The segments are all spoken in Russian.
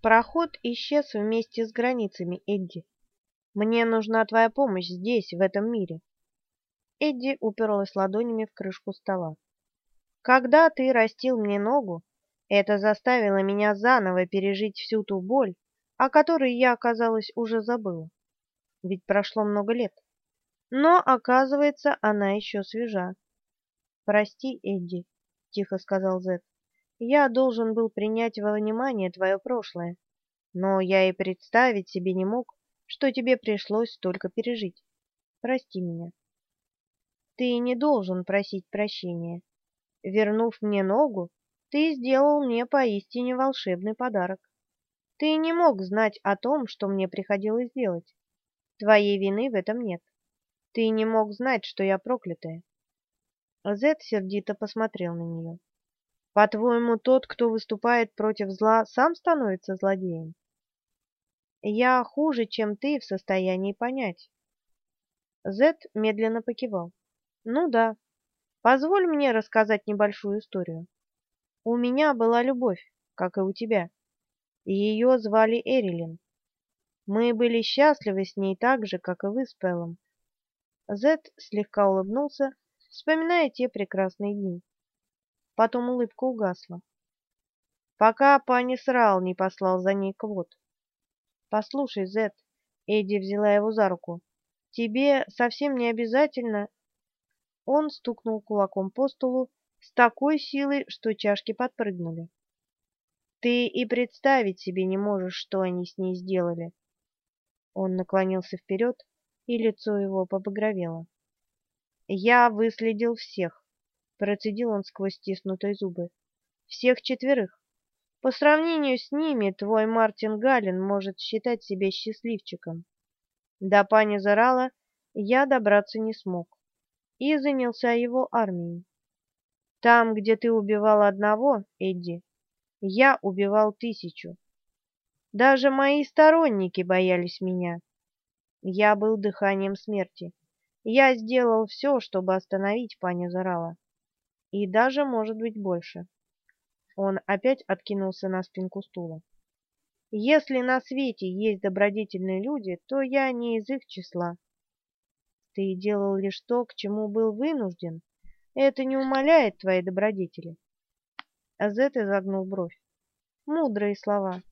Проход исчез вместе с границами, Эдди. Мне нужна твоя помощь здесь, в этом мире. Эдди уперлась ладонями в крышку стола. Когда ты растил мне ногу, это заставило меня заново пережить всю ту боль, о которой я, оказалось, уже забыла. Ведь прошло много лет. Но, оказывается, она еще свежа. «Прости, Эдди», — тихо сказал Зет. «Я должен был принять во внимание твое прошлое, но я и представить себе не мог, что тебе пришлось столько пережить. Прости меня». «Ты не должен просить прощения. Вернув мне ногу, ты сделал мне поистине волшебный подарок. Ты не мог знать о том, что мне приходилось делать. Твоей вины в этом нет. Ты не мог знать, что я проклятая. Зет сердито посмотрел на нее. По-твоему, тот, кто выступает против зла, сам становится злодеем? Я хуже, чем ты, в состоянии понять. Зет медленно покивал. Ну да. Позволь мне рассказать небольшую историю. У меня была любовь, как и у тебя. Ее звали Эрилин. Мы были счастливы с ней так же, как и вы с Пелом. Зет слегка улыбнулся, вспоминая те прекрасные дни. Потом улыбка угасла. Пока пани Срал не послал за ней квот. «Послушай, Зет», — Эдди взяла его за руку, — «тебе совсем не обязательно...» Он стукнул кулаком по столу с такой силой, что чашки подпрыгнули. «Ты и представить себе не можешь, что они с ней сделали». Он наклонился вперед, и лицо его побагровело. «Я выследил всех», — процедил он сквозь стиснутые зубы. «Всех четверых. По сравнению с ними твой Мартин Галлен может считать себя счастливчиком. До пани Зарала я добраться не смог и занялся его армией. Там, где ты убивал одного, Эдди, я убивал тысячу. Даже мои сторонники боялись меня. Я был дыханием смерти. Я сделал все, чтобы остановить пани Зарала. И даже, может быть, больше. Он опять откинулся на спинку стула. Если на свете есть добродетельные люди, то я не из их числа. Ты делал лишь то, к чему был вынужден. Это не умаляет твоей добродетели. Азет изогнул бровь. Мудрые слова.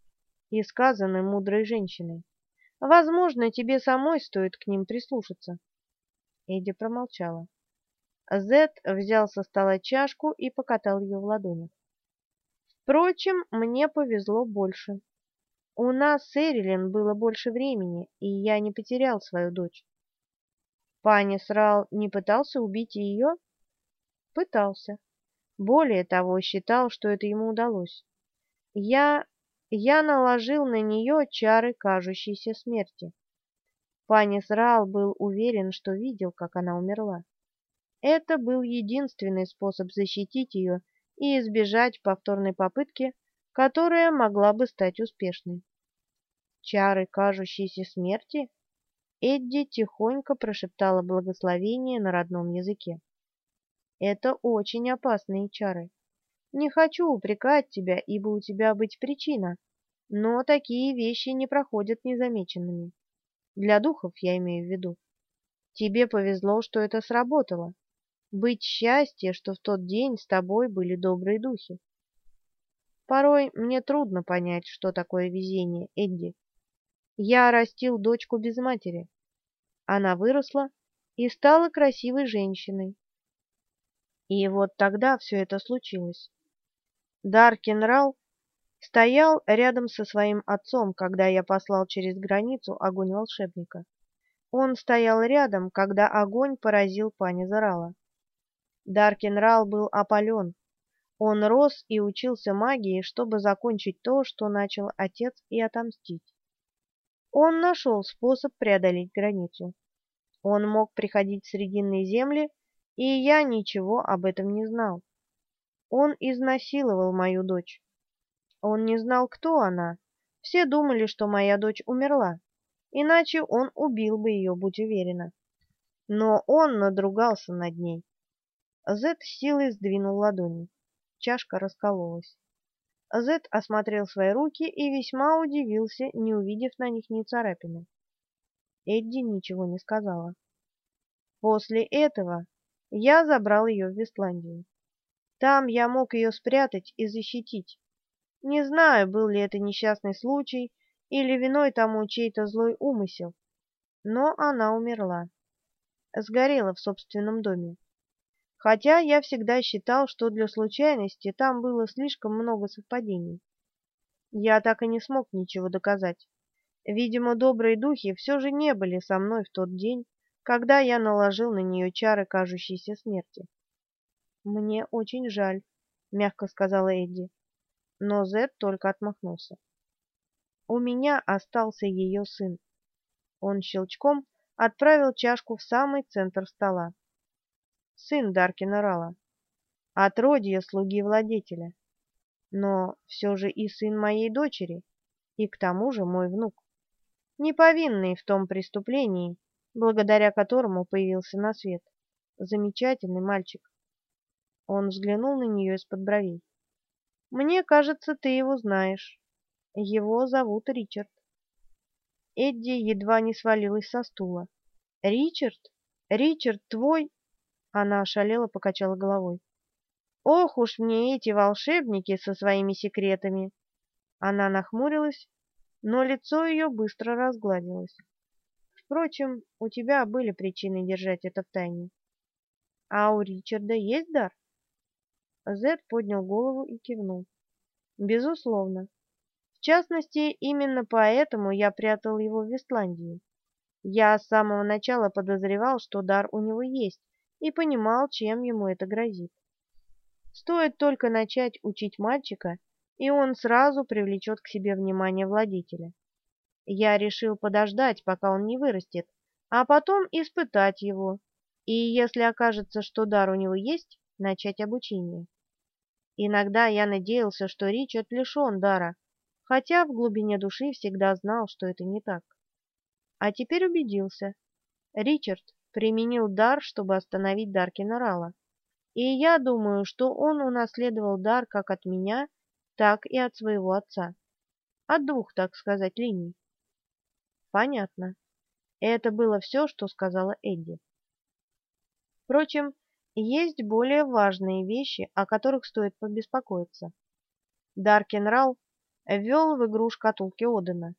И сказаны мудрой женщиной. Возможно, тебе самой стоит к ним прислушаться. Эдди промолчала. Зет взял со стола чашку и покатал ее в ладонях. Впрочем, мне повезло больше. У нас с Эрилин было больше времени, и я не потерял свою дочь. Пани Срал не пытался убить ее? Пытался. Более того, считал, что это ему удалось. Я... я наложил на нее чары кажущейся смерти. Пани Срал был уверен, что видел, как она умерла. Это был единственный способ защитить ее и избежать повторной попытки, которая могла бы стать успешной. Чары кажущейся смерти? Эдди тихонько прошептала благословение на родном языке. Это очень опасные чары. Не хочу упрекать тебя, ибо у тебя быть причина, но такие вещи не проходят незамеченными. Для духов я имею в виду. Тебе повезло, что это сработало. Быть счастье, что в тот день с тобой были добрые духи. Порой мне трудно понять, что такое везение, Эдди. Я растил дочку без матери. Она выросла и стала красивой женщиной. И вот тогда все это случилось. Даркин Рал стоял рядом со своим отцом, когда я послал через границу огонь волшебника. Он стоял рядом, когда огонь поразил пани Зарала. Даркин Рал был опален. Он рос и учился магии, чтобы закончить то, что начал отец, и отомстить. Он нашел способ преодолеть границу. Он мог приходить в Срединные земли, и я ничего об этом не знал. Он изнасиловал мою дочь. Он не знал, кто она. Все думали, что моя дочь умерла. Иначе он убил бы ее, будь уверена. Но он надругался над ней. Зет силой сдвинул ладони. Чашка раскололась. Зет осмотрел свои руки и весьма удивился, не увидев на них ни царапины. Эдди ничего не сказала. После этого я забрал ее в Вестландию. Там я мог ее спрятать и защитить. Не знаю, был ли это несчастный случай или виной тому чей-то злой умысел, но она умерла. Сгорела в собственном доме. Хотя я всегда считал, что для случайности там было слишком много совпадений. Я так и не смог ничего доказать. Видимо, добрые духи все же не были со мной в тот день, когда я наложил на нее чары кажущейся смерти. «Мне очень жаль», — мягко сказала Эдди. Но Зед только отмахнулся. «У меня остался ее сын». Он щелчком отправил чашку в самый центр стола. Сын Даркина Рала. Отродье слуги владетеля. Но все же и сын моей дочери, и к тому же мой внук. Не повинный в том преступлении, благодаря которому появился на свет. Замечательный мальчик. Он взглянул на нее из-под бровей. «Мне кажется, ты его знаешь. Его зовут Ричард». Эдди едва не свалилась со стула. «Ричард? Ричард твой?» Она ошалела, покачала головой. «Ох уж мне эти волшебники со своими секретами!» Она нахмурилась, но лицо ее быстро разгладилось. «Впрочем, у тебя были причины держать это в тайне. А у Ричарда есть дар?» Зед поднял голову и кивнул. Безусловно. В частности, именно поэтому я прятал его в Вестландии. Я с самого начала подозревал, что дар у него есть, и понимал, чем ему это грозит. Стоит только начать учить мальчика, и он сразу привлечет к себе внимание владителя. Я решил подождать, пока он не вырастет, а потом испытать его, и если окажется, что дар у него есть, начать обучение. Иногда я надеялся, что Ричард лишен дара, хотя в глубине души всегда знал, что это не так. А теперь убедился. Ричард применил дар, чтобы остановить Даркина Рала. И я думаю, что он унаследовал дар как от меня, так и от своего отца. От двух, так сказать, линий. Понятно. Это было все, что сказала Эдди. Впрочем, есть более важные вещи, о которых стоит побеспокоиться. Даркенрал ввел в игру шкатулки Одена.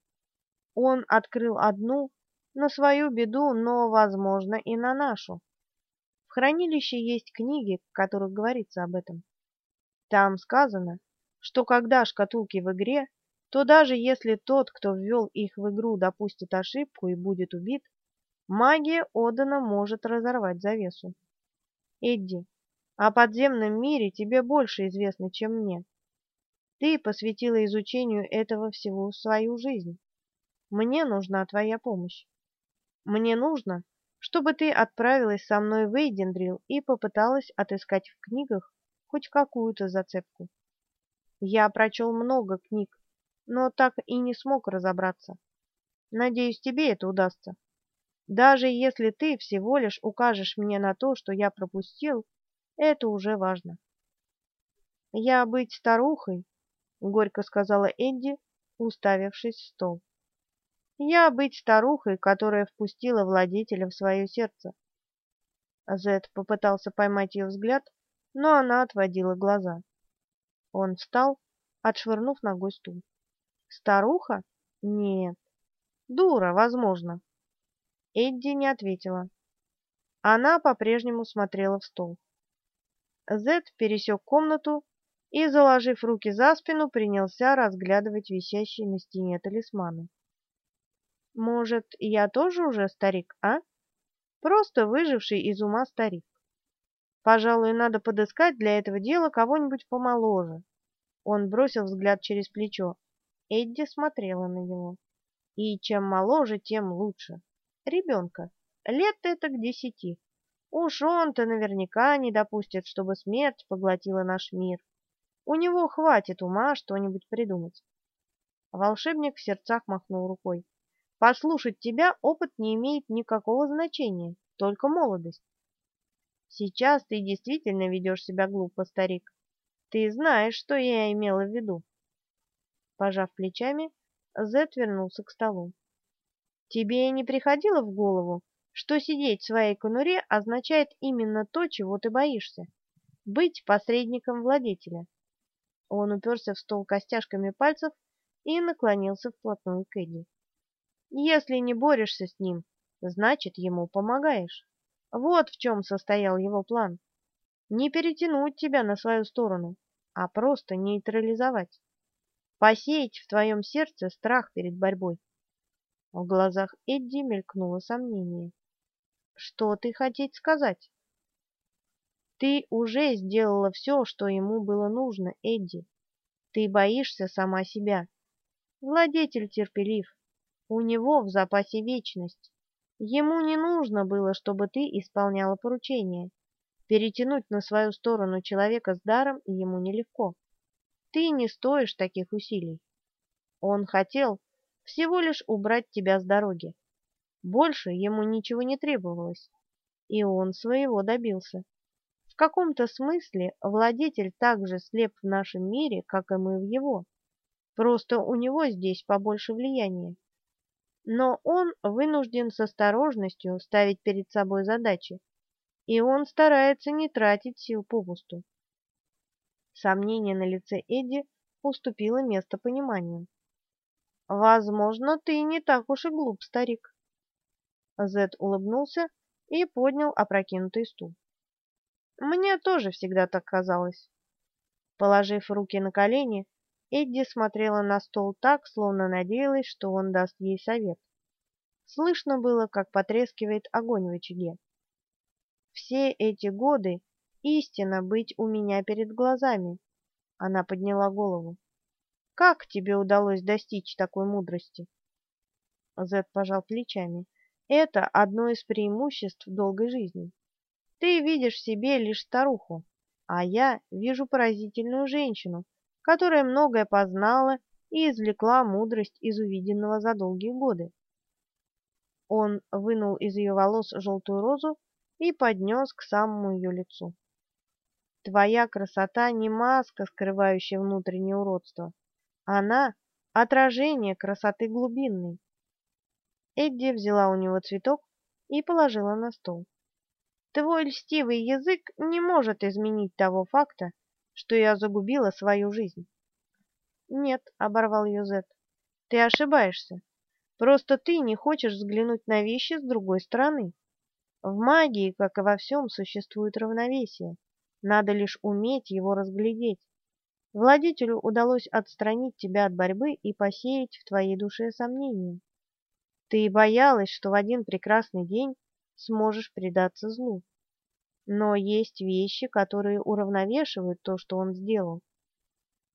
Он открыл одну на свою беду, но, возможно, и на нашу. В хранилище есть книги, в которых говорится об этом. Там сказано, что когда шкатулки в игре, то даже если тот, кто ввел их в игру, допустит ошибку и будет убит, магия Одена может разорвать завесу. Эдди, о подземном мире тебе больше известно, чем мне. Ты посвятила изучению этого всего свою жизнь. Мне нужна твоя помощь. Мне нужно, чтобы ты отправилась со мной в Эйдендрил и попыталась отыскать в книгах хоть какую-то зацепку. Я прочел много книг, но так и не смог разобраться. Надеюсь, тебе это удастся. Даже если ты всего лишь укажешь мне на то, что я пропустил, это уже важно. Я быть старухой, горько сказала Энди, уставившись в стол. Я быть старухой, которая впустила владетеля в свое сердце. Зед попытался поймать ее взгляд, но она отводила глаза. Он встал, отшвырнув ногой стул. Старуха? Нет. Дура, возможно. Эдди не ответила. Она по-прежнему смотрела в стол. Зед пересек комнату и, заложив руки за спину, принялся разглядывать висящие на стене талисманы. «Может, я тоже уже старик, а? Просто выживший из ума старик. Пожалуй, надо подыскать для этого дела кого-нибудь помоложе». Он бросил взгляд через плечо. Эдди смотрела на него. «И чем моложе, тем лучше» ребенка, лет это к десяти. Уж он-то наверняка не допустит, чтобы смерть поглотила наш мир. У него хватит ума что-нибудь придумать. Волшебник в сердцах махнул рукой. Послушать тебя опыт не имеет никакого значения, только молодость. Сейчас ты действительно ведешь себя глупо, старик. Ты знаешь, что я имела в виду. Пожав плечами, Зет вернулся к столу. Тебе не приходило в голову, что сидеть в своей конуре означает именно то, чего ты боишься? Быть посредником владетеля. Он уперся в стол костяшками пальцев и наклонился вплотную к Эдди. Если не борешься с ним, значит, ему помогаешь. Вот в чем состоял его план. Не перетянуть тебя на свою сторону, а просто нейтрализовать. Посеять в твоем сердце страх перед борьбой. В глазах Эдди мелькнуло сомнение. Что ты хотеть сказать? Ты уже сделала все, что ему было нужно, Эдди. Ты боишься сама себя. Владетель терпелив. У него в запасе вечность. Ему не нужно было, чтобы ты исполняла поручение. Перетянуть на свою сторону человека с даром ему нелегко. Ты не стоишь таких усилий. Он хотел всего лишь убрать тебя с дороги. Больше ему ничего не требовалось, и он своего добился. В каком-то смысле владетель так же слеп в нашем мире, как и мы в его. Просто у него здесь побольше влияния но он вынужден с осторожностью ставить перед собой задачи, и он старается не тратить сил попусту. Сомнение на лице Эдди уступило место пониманию. «Возможно, ты не так уж и глуп, старик». Зед улыбнулся и поднял опрокинутый стул. «Мне тоже всегда так казалось». Положив руки на колени, Эдди смотрела на стол так, словно надеялась, что он даст ей совет. Слышно было, как потрескивает огонь в очаге. Все эти годы истина быть у меня перед глазами. Она подняла голову. Как тебе удалось достичь такой мудрости? Зед пожал плечами. Это одно из преимуществ долгой жизни. Ты видишь в себе лишь старуху, а я вижу поразительную женщину, которая многое познала и извлекла мудрость из увиденного за долгие годы. Он вынул из ее волос желтую розу и поднес к самому ее лицу. Твоя красота не маска, скрывающая внутреннее уродство. Она — отражение красоты глубинной. Эдди взяла у него цветок и положила на стол. Твой льстивый язык не может изменить того факта, что я загубила свою жизнь. Нет, оборвал ее Зет. Ты ошибаешься. Просто ты не хочешь взглянуть на вещи с другой стороны. В магии, как и во всем, существует равновесие. Надо лишь уметь его разглядеть. Владетелю удалось отстранить тебя от борьбы и посеять в твоей душе сомнения. Ты боялась, что в один прекрасный день сможешь предаться злу. Но есть вещи, которые уравновешивают то, что он сделал.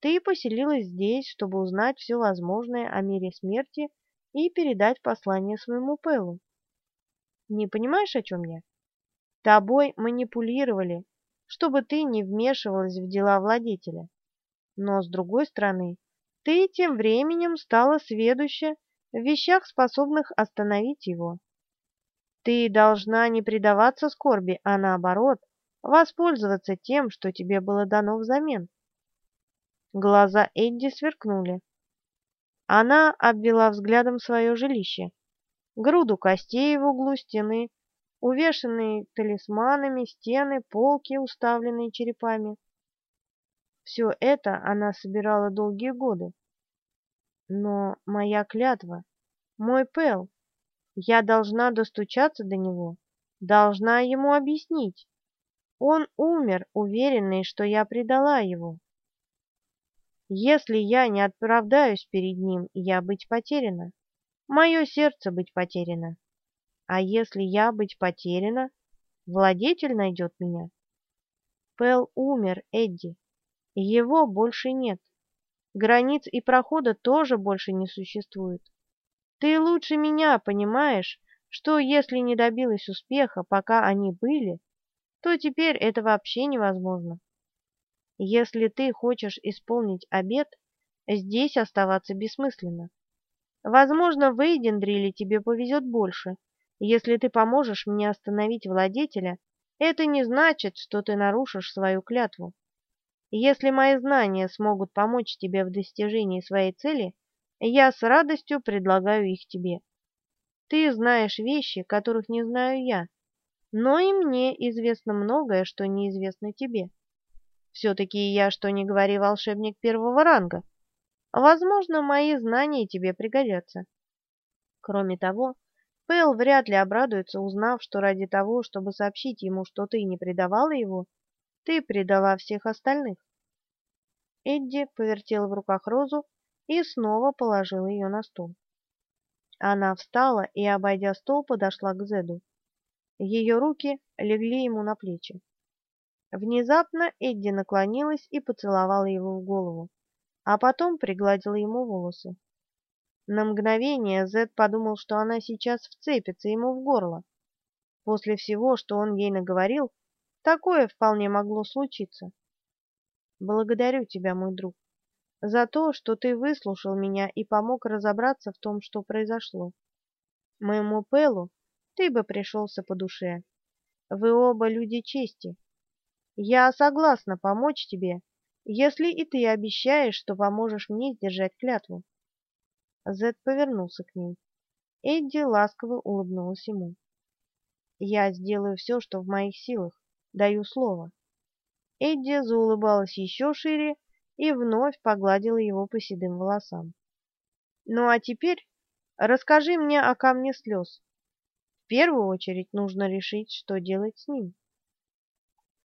Ты поселилась здесь, чтобы узнать все возможное о мире смерти и передать послание своему Пэлу. Не понимаешь, о чем я? Тобой манипулировали, чтобы ты не вмешивалась в дела владетеля. Но, с другой стороны, ты тем временем стала сведуща в вещах, способных остановить его. Ты должна не предаваться скорби, а наоборот, воспользоваться тем, что тебе было дано взамен. Глаза Эдди сверкнули. Она обвела взглядом свое жилище. Груду костей в углу стены, увешанные талисманами стены, полки, уставленные черепами. Все это она собирала долгие годы. Но моя клятва, мой Пэл, я должна достучаться до него, должна ему объяснить. Он умер, уверенный, что я предала его. Если я не оправдаюсь перед ним, я быть потеряна. Мое сердце быть потеряно. А если я быть потеряна, владетель найдет меня. Пэл умер, Эдди. Его больше нет. Границ и прохода тоже больше не существует. Ты лучше меня понимаешь, что если не добилась успеха, пока они были, то теперь это вообще невозможно. Если ты хочешь исполнить обет, здесь оставаться бессмысленно. Возможно, в Эйдендриле тебе повезет больше. Если ты поможешь мне остановить владетеля, это не значит, что ты нарушишь свою клятву. Если мои знания смогут помочь тебе в достижении своей цели, я с радостью предлагаю их тебе. Ты знаешь вещи, которых не знаю я, но и мне известно многое, что неизвестно тебе. Все-таки я, что не говори, волшебник первого ранга. Возможно, мои знания тебе пригодятся. Кроме того, Пэл вряд ли обрадуется, узнав, что ради того, чтобы сообщить ему, что ты не предавала его, ты предала всех остальных. Эдди повертел в руках розу и снова положил ее на стол. Она встала и, обойдя стол, подошла к Зеду. Ее руки легли ему на плечи. Внезапно Эдди наклонилась и поцеловала его в голову, а потом пригладила ему волосы. На мгновение Зед подумал, что она сейчас вцепится ему в горло. После всего, что он ей наговорил, такое вполне могло случиться. Благодарю тебя, мой друг, за то, что ты выслушал меня и помог разобраться в том, что произошло. Моему Пелу ты бы пришелся по душе. Вы оба люди чести. Я согласна помочь тебе, если и ты обещаешь, что поможешь мне сдержать клятву. Зед повернулся к ней. Эдди ласково улыбнулась ему. Я сделаю все, что в моих силах, даю слово. Эдди заулыбалась еще шире и вновь погладила его по седым волосам. Ну а теперь расскажи мне о камне слез. В первую очередь нужно решить, что делать с ним.